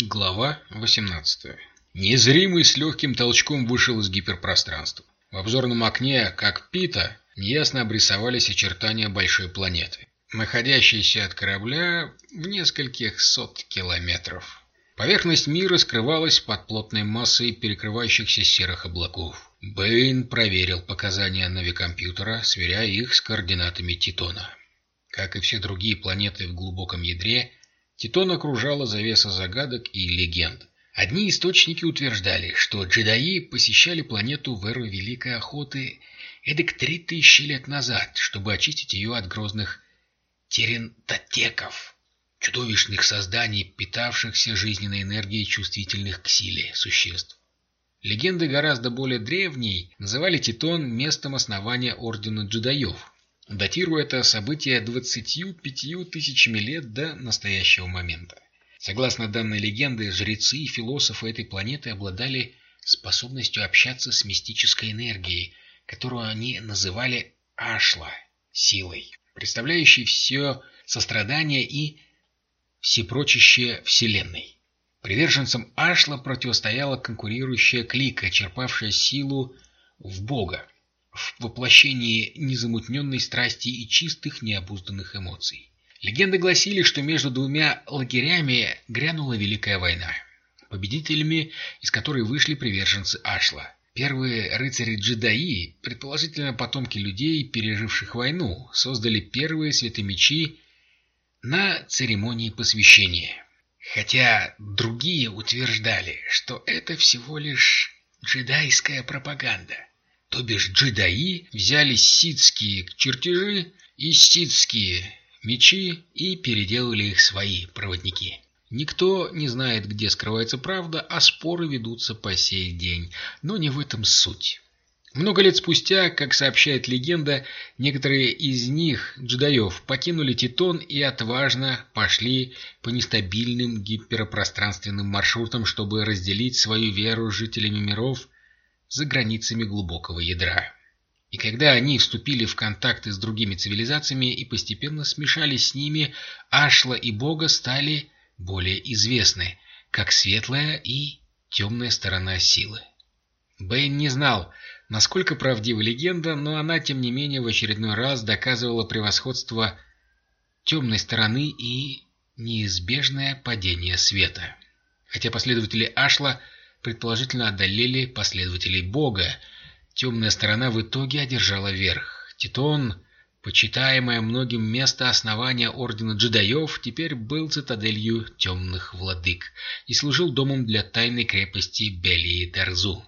Глава 18. Незримый с легким толчком вышел из гиперпространства. В обзорном окне, как пита, неясно обрисовались очертания большой планеты, находящейся от корабля в нескольких сот километров. Поверхность мира скрывалась под плотной массой перекрывающихся серых облаков. Бэйн проверил показания навикомпьютера, сверяя их с координатами Титона. Как и все другие планеты в глубоком ядре, Титон окружала завеса загадок и легенд. Одни источники утверждали, что джедаи посещали планету в эру Великой Охоты эдак три тысячи лет назад, чтобы очистить ее от грозных терентотеков, чудовищных созданий, питавшихся жизненной энергией чувствительных к силе существ. Легенды гораздо более древние называли Титон местом основания Ордена Джедаев, датируя это событие 25 тысячами лет до настоящего момента. Согласно данной легенде, жрецы и философы этой планеты обладали способностью общаться с мистической энергией, которую они называли Ашла – силой, представляющей все сострадание и всепрочище Вселенной. Приверженцам Ашла противостояла конкурирующая клика, черпавшая силу в Бога, в воплощении незамутненной страсти и чистых необузданных эмоций. Легенды гласили, что между двумя лагерями грянула Великая война, победителями из которой вышли приверженцы Ашла. Первые рыцари-джедаи, предположительно потомки людей, переживших войну, создали первые светомечи на церемонии посвящения. Хотя другие утверждали, что это всего лишь джедайская пропаганда. То бишь джедаи взяли ситские чертежи и ситские мечи и переделали их свои проводники. Никто не знает, где скрывается правда, а споры ведутся по сей день. Но не в этом суть. Много лет спустя, как сообщает легенда, некоторые из них, джедаев, покинули Титон и отважно пошли по нестабильным гиперпространственным маршрутам, чтобы разделить свою веру с жителями миров за границами глубокого ядра. И когда они вступили в контакты с другими цивилизациями и постепенно смешались с ними, Ашла и Бога стали более известны, как светлая и темная сторона силы. Бэйн не знал, насколько правдива легенда, но она, тем не менее, в очередной раз доказывала превосходство темной стороны и неизбежное падение света. Хотя последователи Ашла предположительно одолели последователей Бога, темная сторона в итоге одержала верх. Титон, почитаемое многим место основания Ордена Джедаев, теперь был цитаделью темных владык и служил домом для тайной крепости Белии Дарзу.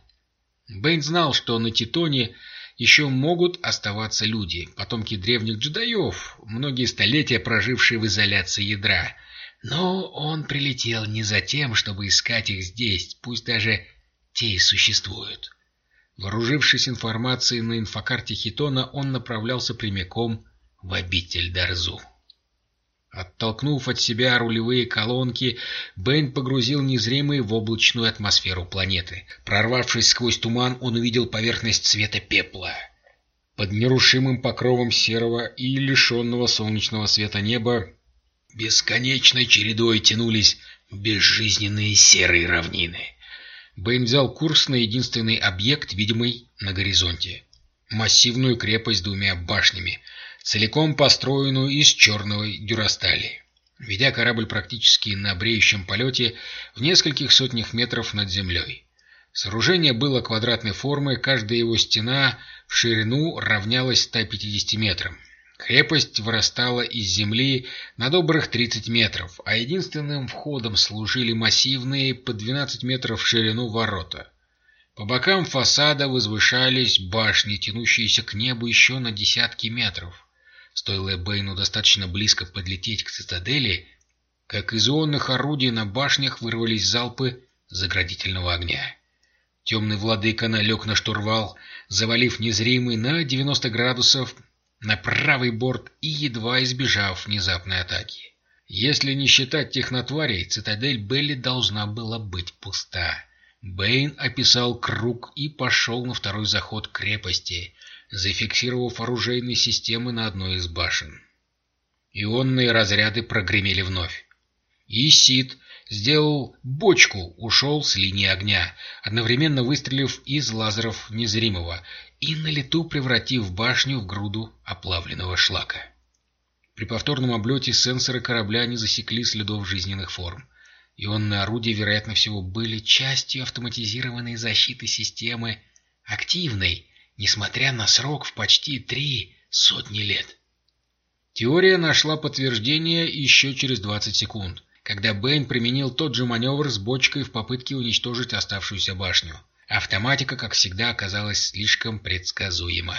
Бэйн знал, что на Титоне еще могут оставаться люди, потомки древних джедаев, многие столетия прожившие в изоляции ядра. Но он прилетел не за тем, чтобы искать их здесь, пусть даже те и существуют. Вооружившись информацией на инфокарте Хитона, он направлялся прямиком в обитель Дарзу. Оттолкнув от себя рулевые колонки, Бэйн погрузил незримый в облачную атмосферу планеты. Прорвавшись сквозь туман, он увидел поверхность цвета пепла. Под нерушимым покровом серого и лишенного солнечного света неба бесконечной чередой тянулись безжизненные серые равнины. Бэйн взял курс на единственный объект, видимый на горизонте. Массивную крепость с двумя башнями, целиком построенную из черной дюрастали. Ведя корабль практически на бреющем полете в нескольких сотнях метров над землей. Сооружение было квадратной формы, каждая его стена в ширину равнялась 150 метрам. Крепость вырастала из земли на добрых 30 метров, а единственным входом служили массивные по 12 метров в ширину ворота. По бокам фасада возвышались башни, тянущиеся к небу еще на десятки метров. Стоило Бэйну достаточно близко подлететь к цитадели, как из ионных орудий на башнях вырвались залпы заградительного огня. Темный владыка налег на штурвал, завалив незримый на 90 градусов на правый борт и едва избежав внезапной атаки. Если не считать технотварей, цитадель Белли должна была быть пуста. Бэйн описал круг и пошел на второй заход крепости, зафиксировав оружейные системы на одной из башен. Ионные разряды прогремели вновь. И Сид сделал бочку, ушел с линии огня, одновременно выстрелив из лазеров незримого и на лету превратив башню в груду оплавленного шлака. При повторном облете сенсоры корабля не засекли следов жизненных форм. Ионные орудия, вероятно всего, были частью автоматизированной защиты системы, активной, несмотря на срок в почти три сотни лет. Теория нашла подтверждение еще через 20 секунд, когда Бэйн применил тот же маневр с бочкой в попытке уничтожить оставшуюся башню. Автоматика, как всегда, оказалась слишком предсказуема.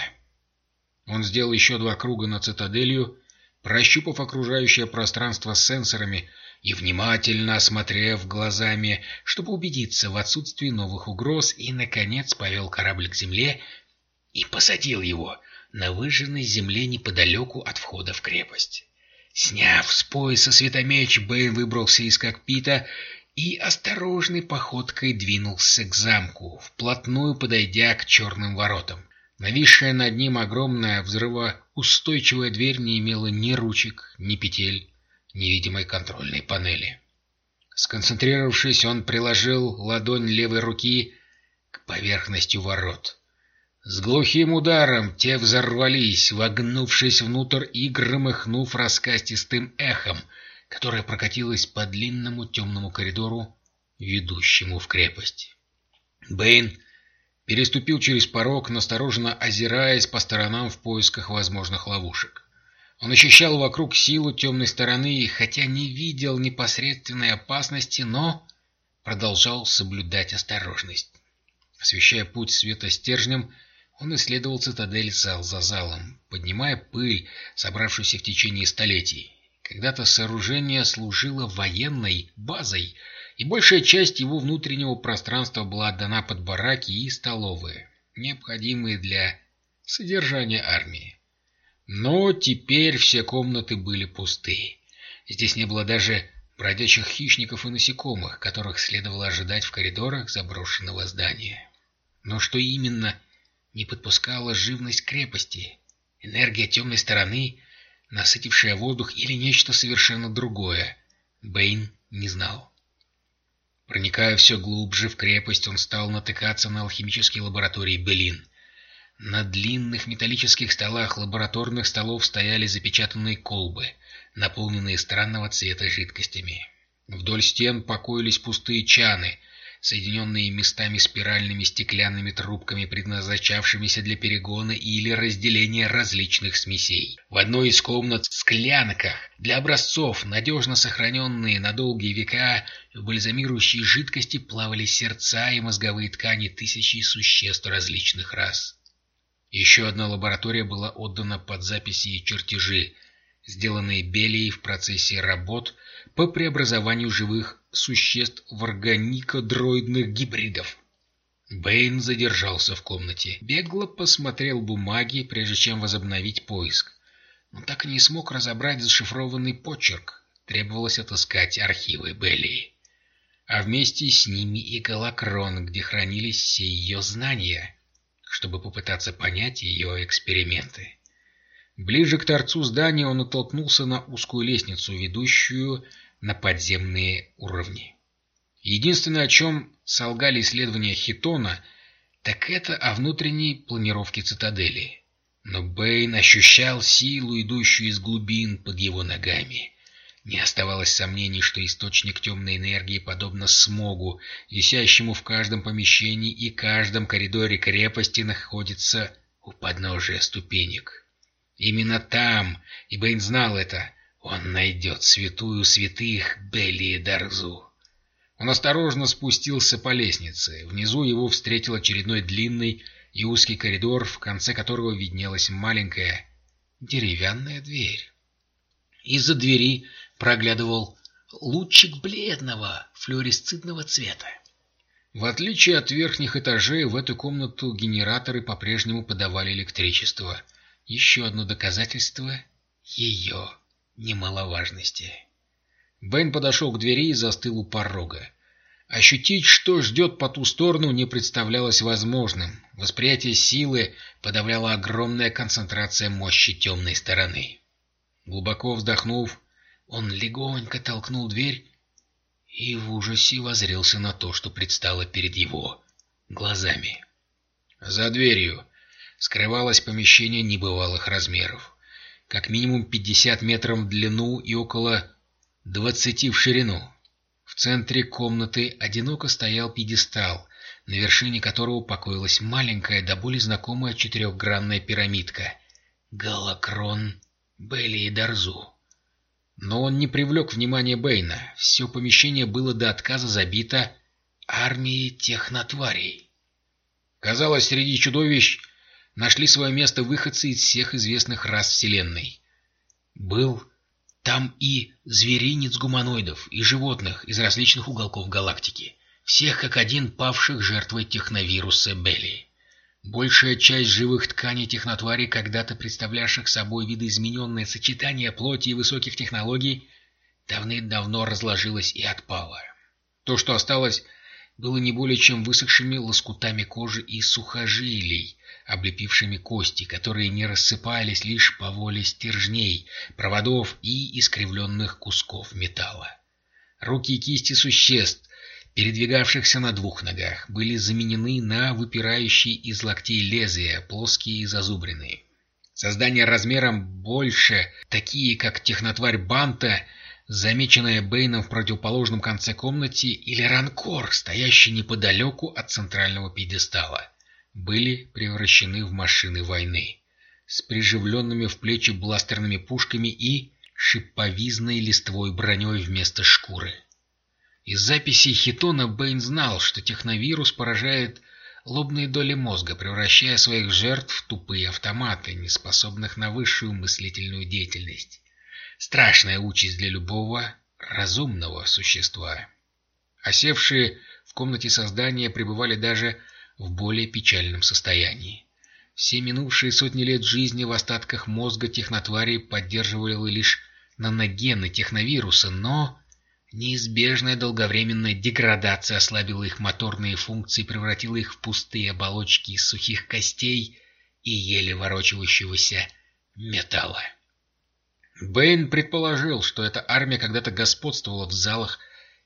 Он сделал еще два круга над цитаделью, прощупав окружающее пространство с сенсорами и внимательно осмотрев глазами, чтобы убедиться в отсутствии новых угроз, и, наконец, повел корабль к земле и посадил его на выжженной земле неподалеку от входа в крепость. Сняв с пояса светомеч, Бэйн выбрался из кокпита и осторожной походкой двинулся к замку, вплотную подойдя к черным воротам. Нависшая над ним огромная взрывоустойчивая дверь не имела ни ручек, ни петель, невидимой контрольной панели. Сконцентрировавшись, он приложил ладонь левой руки к поверхности ворот. С глухим ударом те взорвались, вогнувшись внутрь и громыхнув раскастистым эхом, которое прокатилось по длинному темному коридору, ведущему в крепость. Бэйн переступил через порог, настороженно озираясь по сторонам в поисках возможных ловушек. Он ощущал вокруг силу темной стороны, хотя не видел непосредственной опасности, но продолжал соблюдать осторожность. Освещая путь света стержнем, он исследовал цитадель зал за залом, поднимая пыль, собравшуюся в течение столетий. Когда-то сооружение служило военной базой, и большая часть его внутреннего пространства была отдана под бараки и столовые, необходимые для содержания армии. Но теперь все комнаты были пусты. Здесь не было даже бродячих хищников и насекомых, которых следовало ожидать в коридорах заброшенного здания. Но что именно не подпускала живность крепости? Энергия темной стороны, насытившая воздух или нечто совершенно другое? Бэйн не знал. Проникая все глубже в крепость, он стал натыкаться на алхимические лаборатории Белин. На длинных металлических столах лабораторных столов стояли запечатанные колбы, наполненные странного цвета жидкостями. Вдоль стен покоились пустые чаны, соединенные местами спиральными стеклянными трубками, предназначавшимися для перегона или разделения различных смесей. В одной из комнат в склянках для образцов, надежно сохраненные на долгие века, в бальзамирующей жидкости плавали сердца и мозговые ткани тысячи существ различных рас. Еще одна лаборатория была отдана под записи и чертежи, сделанные Белией в процессе работ по преобразованию живых существ в органико-дроидных гибридов. Бэйн задержался в комнате, бегло посмотрел бумаги, прежде чем возобновить поиск. Он так и не смог разобрать зашифрованный почерк. Требовалось отыскать архивы Беллии. А вместе с ними и Галакрон, где хранились все ее знания чтобы попытаться понять ее эксперименты. Ближе к торцу здания он натолкнулся на узкую лестницу, ведущую на подземные уровни. Единственное, о чем солгали исследования Хитона, так это о внутренней планировке цитадели. Но Бэйн ощущал силу, идущую из глубин под его ногами. Не оставалось сомнений, что источник темной энергии, подобно смогу, висящему в каждом помещении и каждом коридоре крепости, находится у подножия ступенек. Именно там, и Бэйн знал это, он найдет святую святых Белли Дарзу. Он осторожно спустился по лестнице. Внизу его встретил очередной длинный и узкий коридор, в конце которого виднелась маленькая деревянная дверь. Из-за двери проглядывал лучик бледного флуоресцентного цвета. В отличие от верхних этажей, в эту комнату генераторы по-прежнему подавали электричество. Еще одно доказательство ее немаловажности. Бен подошел к двери и застыл у порога. Ощутить, что ждет по ту сторону, не представлялось возможным. Восприятие силы подавляла огромная концентрация мощи темной стороны. Глубоко вздохнув, он легонько толкнул дверь и в ужасе возрился на то, что предстало перед его глазами. За дверью скрывалось помещение небывалых размеров, как минимум 50 метров в длину и около 20 в ширину. В центре комнаты одиноко стоял пьедестал, на вершине которого покоилась маленькая, до боли знакомая четырехгранная пирамидка — Галакрон Белли и Дарзу. Но он не привлек внимания Бэйна. Все помещение было до отказа забито армией технотварей. Казалось, среди чудовищ нашли свое место выходцы из всех известных рас Вселенной. Был там и зверинец гуманоидов, и животных из различных уголков галактики, всех как один павших жертвой техновируса Белли. Большая часть живых тканей технотварей, когда-то представлявших собой видоизмененное сочетание плоти и высоких технологий, давным-давно разложилась и отпала. То, что осталось, было не более чем высохшими лоскутами кожи и сухожилий, облепившими кости, которые не рассыпались лишь по воле стержней, проводов и искривленных кусков металла. Руки и кисти существ, передвигавшихся на двух ногах, были заменены на выпирающие из локтей лезвия, плоские и зазубренные. Создания размером больше, такие как технотварь Банта, замеченная Бэйном в противоположном конце комнаты, или Ранкор, стоящий неподалеку от центрального пьедестала, были превращены в машины войны с приживленными в плечи бластерными пушками и шиповизной листвой броней вместо шкуры. Из записей Хитона Бэйн знал, что техновирус поражает лобные доли мозга, превращая своих жертв в тупые автоматы, не способных на высшую мыслительную деятельность. Страшная участь для любого разумного существа. Осевшие в комнате создания пребывали даже в более печальном состоянии. Все минувшие сотни лет жизни в остатках мозга технотварей поддерживали лишь наногены техновируса, но Неизбежная долговременная деградация ослабила их моторные функции, превратила их в пустые оболочки из сухих костей и еле ворочающегося металла. Бэйн предположил, что эта армия когда-то господствовала в залах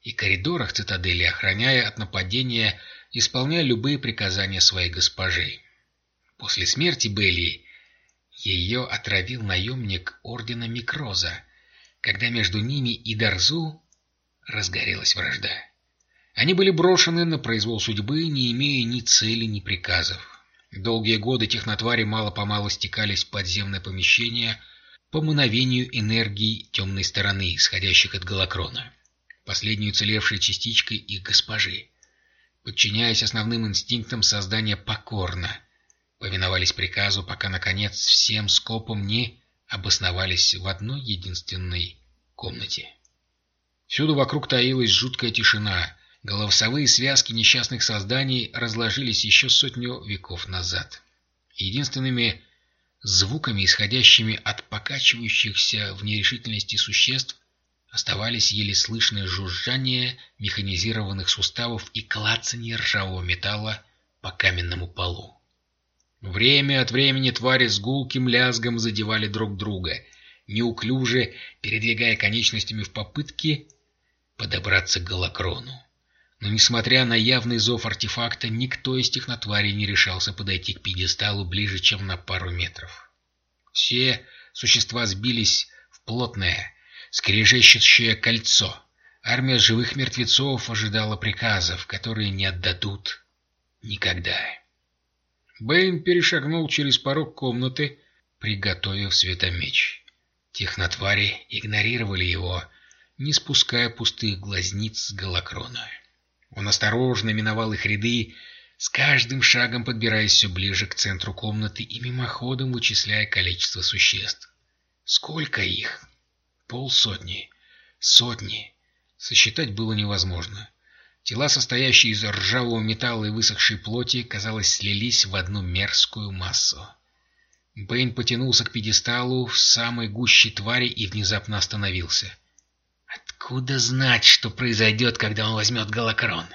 и коридорах цитадели, охраняя от нападения, исполняя любые приказания своей госпожи. После смерти Белли ее отравил наемник Ордена Микроза, когда между ними и Дарзу разгорелась вражда. Они были брошены на произвол судьбы, не имея ни цели, ни приказов. Долгие годы технотвари мало-помалу стекались в подземное помещение по мановению энергии темной стороны, исходящих от Галакрона, последней уцелевшей частичкой их госпожи. Подчиняясь основным инстинктам создания покорно, повиновались приказу, пока, наконец, всем скопом не обосновались в одной единственной комнате. Всюду вокруг таилась жуткая тишина. Голосовые связки несчастных созданий разложились еще сотню веков назад. Единственными звуками, исходящими от покачивающихся в нерешительности существ, оставались еле слышное жужжание механизированных суставов и клацанье ржавого металла по каменному полу. Время от времени твари с гулким лязгом задевали друг друга, неуклюже передвигая конечностями в попытке подобраться к Галакрону. Но, несмотря на явный зов артефакта, никто из технотварей не решался подойти к пьедесталу ближе, чем на пару метров. Все существа сбились в плотное, скрежещущее кольцо. Армия живых мертвецов ожидала приказов, которые не отдадут никогда. Бэйн перешагнул через порог комнаты, приготовив светомеч. Технотвари игнорировали его, не спуская пустых глазниц с голокрона. Он осторожно миновал их ряды, с каждым шагом подбираясь все ближе к центру комнаты и мимоходом вычисляя количество существ. Сколько их? Полсотни. Сотни. Сосчитать было невозможно. Тела, состоящие из ржавого металла и высохшей плоти, казалось, слились в одну мерзкую массу. Бэйн потянулся к пьедесталу в самой гуще твари и внезапно остановился — Откуда знать, что произойдет, когда он возьмет Галакрон?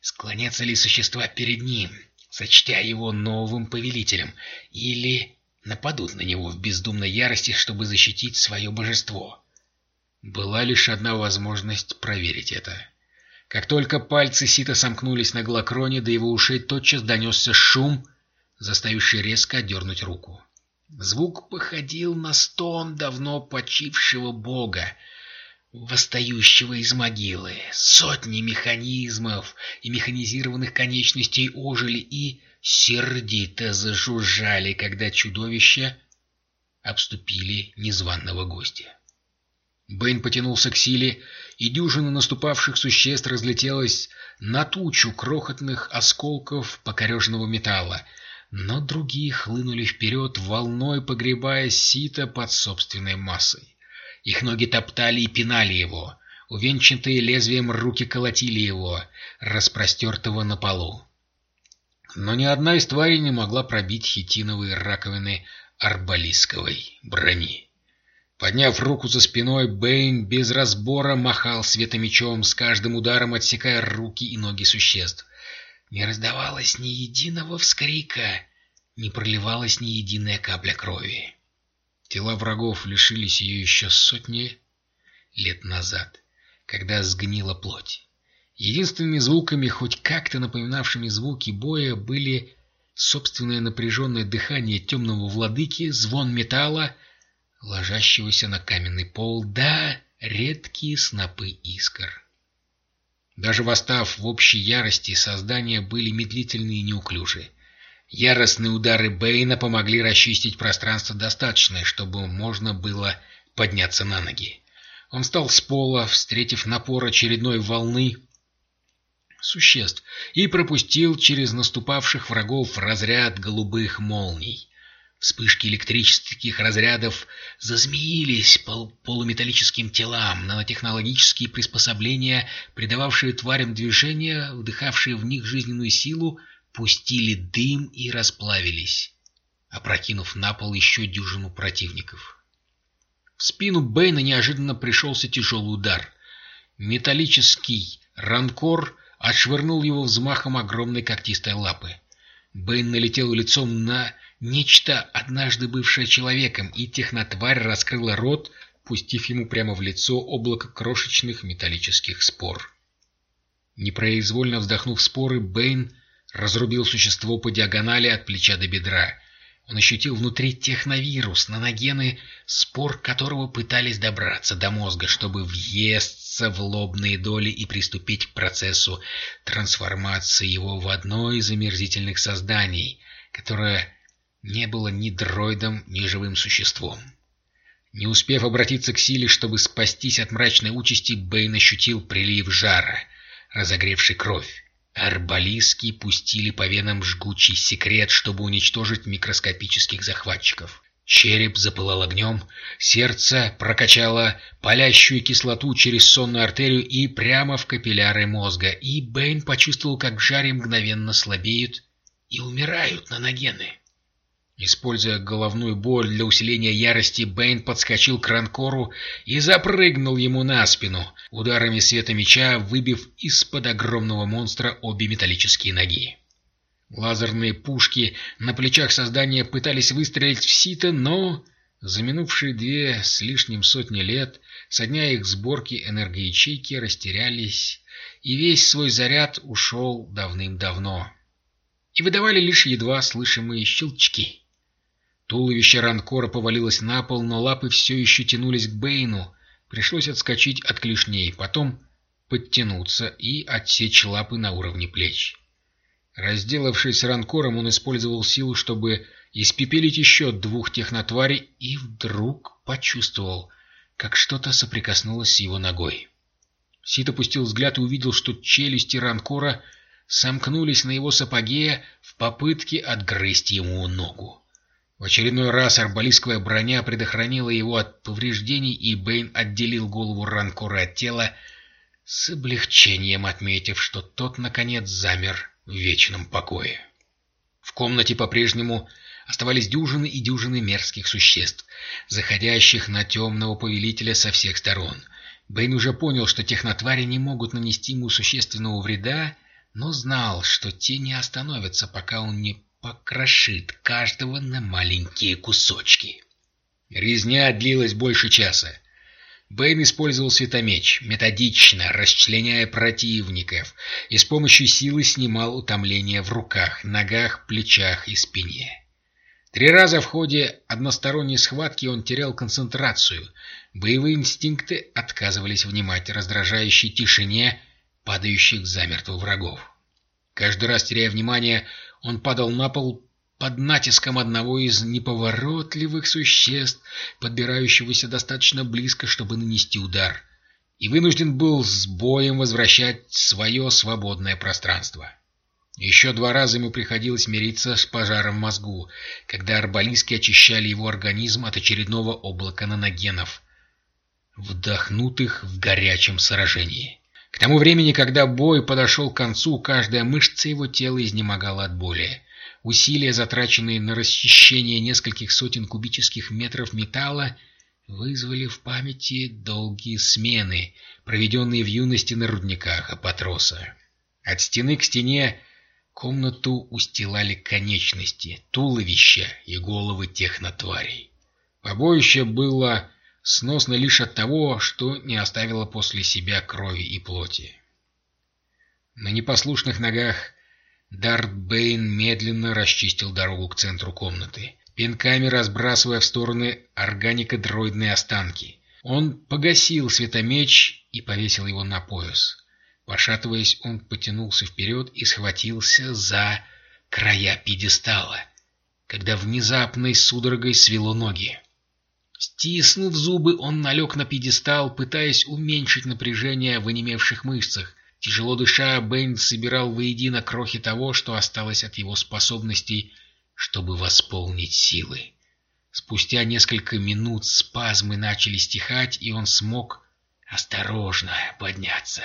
Склонятся ли существа перед ним, сочтя его новым повелителем, или нападут на него в бездумной ярости, чтобы защитить свое божество? Была лишь одна возможность проверить это. Как только пальцы Сита сомкнулись на глокроне, до его ушей тотчас донесся шум, заставивший резко отдернуть руку. Звук походил на стон давно почившего бога, восстающего из могилы. Сотни механизмов и механизированных конечностей ожили и сердито зажужжали, когда чудовища обступили незваного гостя. Бэйн потянулся к силе, и дюжина наступавших существ разлетелась на тучу крохотных осколков покореженного металла, но другие хлынули вперед, волной погребая сито под собственной массой. Их ноги топтали и пинали его, увенчатые лезвием руки колотили его, распростертого на полу. Но ни одна из тварей не могла пробить хитиновые раковины арбалистковой брони. Подняв руку за спиной, Бэйн без разбора махал светомечом, с каждым ударом отсекая руки и ноги существ. Не раздавалось ни единого вскрика, не проливалась ни единая капля крови. Тела врагов лишились ее еще сотни лет назад, когда сгнила плоть. Единственными звуками, хоть как-то напоминавшими звуки боя, были собственное напряженное дыхание темного владыки, звон металла — ложащегося на каменный пол, да редкие снопы искр. Даже восстав в общей ярости, создания были медлительны и неуклюжи. Яростные удары Бэйна помогли расчистить пространство достаточное, чтобы можно было подняться на ноги. Он встал с пола, встретив напор очередной волны существ, и пропустил через наступавших врагов разряд голубых молний. Вспышки электрических разрядов зазмеились по полуметаллическим телам, нанотехнологические приспособления, придававшие тварям движение, вдыхавшие в них жизненную силу, пустили дым и расплавились, опрокинув на пол еще дюжину противников. В спину Бэйна неожиданно пришелся тяжелый удар. Металлический ранкор отшвырнул его взмахом огромной когтистой лапы. Бэйн налетел лицом на Нечто, однажды бывшее человеком, и технотварь раскрыла рот, пустив ему прямо в лицо облако крошечных металлических спор. Непроизвольно вздохнув споры, Бэйн разрубил существо по диагонали от плеча до бедра. Он ощутил внутри техновирус, наногены, спор которого пытались добраться до мозга, чтобы въесться в лобные доли и приступить к процессу трансформации его в одно из омерзительных созданий, которое не было ни дроидом, ни живым существом. Не успев обратиться к силе, чтобы спастись от мрачной участи, Бэйн ощутил прилив жара, разогревший кровь. Арбалиски пустили по венам жгучий секрет, чтобы уничтожить микроскопических захватчиков. Череп запылал огнем, сердце прокачало палящую кислоту через сонную артерию и прямо в капилляры мозга, и Бэйн почувствовал, как в жаре мгновенно слабеют и умирают наногены. Используя головную боль для усиления ярости, Бэйн подскочил к Ранкору и запрыгнул ему на спину, ударами света меча выбив из-под огромного монстра обе металлические ноги. Лазерные пушки на плечах создания пытались выстрелить в Сита, но за минувшие две с лишним сотни лет со дня их сборки энергоячейки растерялись, и весь свой заряд ушел давным-давно. И выдавали лишь едва слышимые щелчки. Туловище Ранкора повалилось на пол, но лапы все еще тянулись к Бэйну. Пришлось отскочить от клешней, потом подтянуться и отсечь лапы на уровне плеч. Разделавшись ранкором, он использовал силу, чтобы испепелить еще двух технотварей, и вдруг почувствовал, как что-то соприкоснулось с его ногой. Сит опустил взгляд и увидел, что челюсти ранкора сомкнулись на его сапоге в попытке отгрызть ему ногу. В очередной раз арбалистская броня предохранила его от повреждений, и Бэйн отделил голову Ранкора от тела, с облегчением отметив, что тот, наконец, замер в вечном покое. В комнате по-прежнему оставались дюжины и дюжины мерзких существ, заходящих на темного повелителя со всех сторон. Бэйн уже понял, что технотвари не могут нанести ему существенного вреда, но знал, что те не остановятся, пока он не покрошит каждого на маленькие кусочки. Резня длилась больше часа. Бэйн использовал светомеч, методично расчленяя противников, и с помощью силы снимал утомление в руках, ногах, плечах и спине. Три раза в ходе односторонней схватки он терял концентрацию, боевые инстинкты отказывались внимать раздражающей тишине падающих замертво врагов. Каждый раз теряя внимание, он падал на пол под натиском одного из неповоротливых существ, подбирающегося достаточно близко, чтобы нанести удар, и вынужден был с боем возвращать свое свободное пространство. Еще два раза ему приходилось мириться с пожаром в мозгу, когда арбалиски очищали его организм от очередного облака наногенов, вдохнутых в горячем сражении. К тому времени, когда бой подошел к концу, каждая мышца его тела изнемогала от боли. Усилия, затраченные на расчищение нескольких сотен кубических метров металла, вызвали в памяти долгие смены, проведенные в юности на рудниках Апатроса. От стены к стене комнату устилали конечности, туловища и головы технотварей. Побоище было сносно лишь от того, что не оставило после себя крови и плоти. На непослушных ногах Дарт Бэйн медленно расчистил дорогу к центру комнаты, пинками разбрасывая в стороны органико-дроидные останки. Он погасил светомеч и повесил его на пояс. Пошатываясь, он потянулся вперед и схватился за края пьедестала, когда внезапной судорогой свело ноги. Стиснув зубы, он налег на пьедестал, пытаясь уменьшить напряжение в онемевших мышцах, Тяжело дыша, Бэйн собирал воедино крохи того, что осталось от его способностей, чтобы восполнить силы. Спустя несколько минут спазмы начали стихать, и он смог осторожно подняться.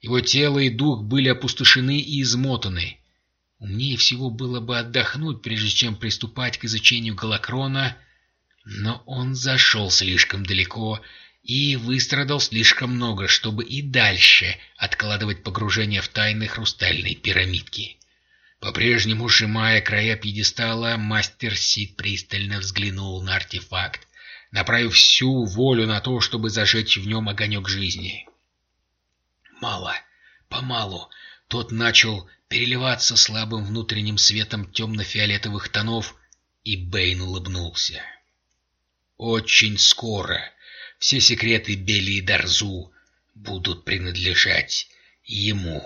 Его тело и дух были опустошены и измотаны. Умнее всего было бы отдохнуть, прежде чем приступать к изучению Галакрона, но он зашел слишком далеко и выстрадал слишком много, чтобы и дальше откладывать погружение в тайны хрустальной пирамидки. По-прежнему сжимая края пьедестала, мастер Сид пристально взглянул на артефакт, направив всю волю на то, чтобы зажечь в нем огонек жизни. Мало, помалу, тот начал переливаться слабым внутренним светом темно-фиолетовых тонов, и Бэйн улыбнулся. Очень скоро все секреты Бели Дарзу будут принадлежать ему.